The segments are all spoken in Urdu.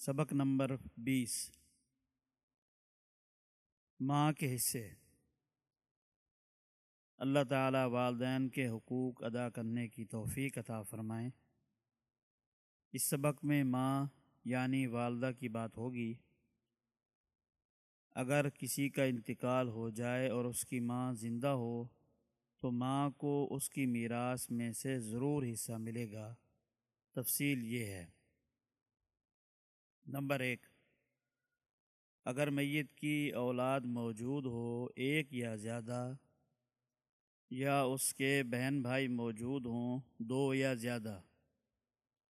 سبق نمبر بیس۔ ماں کے حصے۔ اللہ تعالیٰ والدین کے حقوق ادا کرنے کی توفیق عطا فرمائیں اس سبق میں ماں یعنی والدہ کی بات ہوگی۔ اگر کسی کا انتقال ہو جائے اور اس کی ماں زندہ ہو، تو ماں کو اس کی میراث میں سے ضرور حصہ ملے گا۔ تفصیل یہ ہے۔ نمبر ایک، اگر میت کی اولاد موجود ہو ایک یا زیادہ، یا اس کے بہن بھائی موجود ہوں دو یا زیادہ،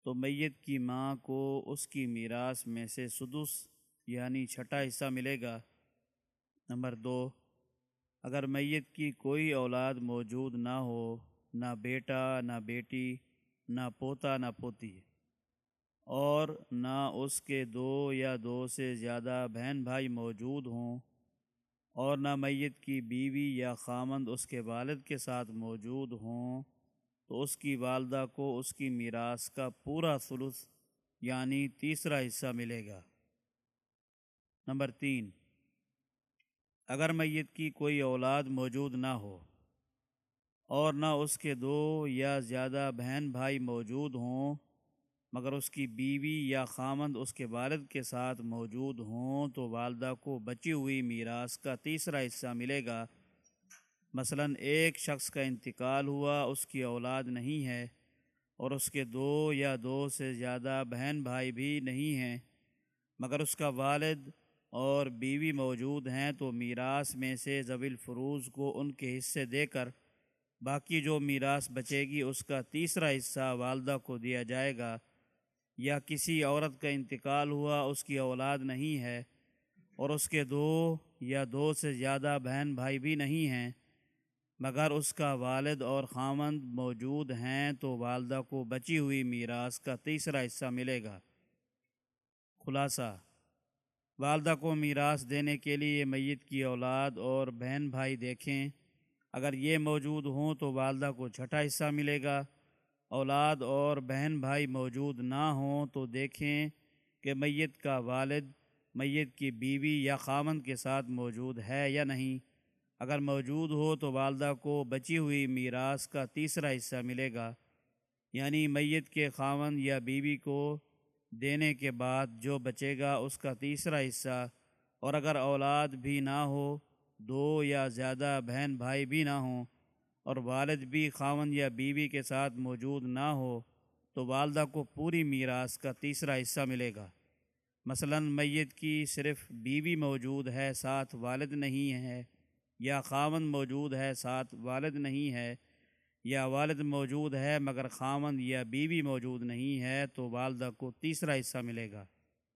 تو میت کی ماں کو اس کی میراث میں سے سدس یعنی چھٹا حصہ ملے گا۔ نمبر دو، اگر میت کی کوئی اولاد موجود نہ ہو، نہ بیٹا، نہ بیٹی، نہ پوتا، نہ پوتی۔ اور نہ اس کے دو یا دو سے زیادہ بہن بھائی موجود ہوں اور نہ میت کی بیوی یا خامند اس کے والد کے ساتھ موجود ہوں، تو اس کی والدہ کو اس کی میراث کا پورا ثلث یعنی تیسرا حصہ ملے گا۔ نمبر تین، اگر میت کی کوئی اولاد موجود نہ ہو اور نہ اس کے دو یا زیادہ بہن بھائی موجود ہوں مگر اس کی بیوی یا خامند اس کے والد کے ساتھ موجود ہوں تو والدہ کو بچی ہوئی میراث کا تیسرا حصہ ملے گا۔ مثلا ایک شخص کا انتقال ہوا، اس کی اولاد نہیں ہے اور اس کے دو یا دو سے زیادہ بہن بھائی بھی نہیں ہیں۔ مگر اس کا والد اور بیوی موجود ہیں تو میراث میں سے زویل فروز کو ان کے حصے دے کر باقی جو میراث بچے گی، اس کا تیسرا حصہ والدہ کو دیا جائے گا۔ یا کسی عورت کا انتقال ہوا، اس کی اولاد نہیں ہے اور اس کے دو یا دو سے زیادہ بہن بھائی بھی نہیں ہیں، مگر اس کا والد اور خامند موجود ہیں تو والدہ کو بچی ہوئی میراث کا تیسرا حصہ ملے گا۔ خلاصہ، والدہ کو میراث دینے کے لیے میت کی اولاد اور بہن بھائی دیکھیں۔ اگر یہ موجود ہوں تو والدہ کو چھٹا حصہ ملے گا۔ اولاد اور بہن بھائی موجود نہ ہوں تو دیکھیں کہ میت کا والد میت کی بیوی یا خامن کے ساتھ موجود ہے یا نہیں۔ اگر موجود ہو تو والدہ کو بچی ہوئی میراث کا تیسرا حصہ ملے گا۔ یعنی میت کے خامن یا بیوی کو دینے کے بعد جو بچے گا اس کا تیسرا حصہ۔ اور اگر اولاد بھی نہ ہو، دو یا زیادہ بہن بھائی بھی نہ ہوں اور والد بھی خاون یا بیوی کے ساتھ موجود نہ ہو تو والدہ کو پوری میراث کا تیسرا حصہ ملے گا۔ مثلا میت کی صرف بیوی موجود ہے، ساتھ والد نہیں ہے، یا خاون موجود ہے، ساتھ والد نہیں ہے، یا والد موجود ہے مگر خاون یا بیوی موجود نہیں ہے تو والدہ کو تیسرا حصہ ملے گا۔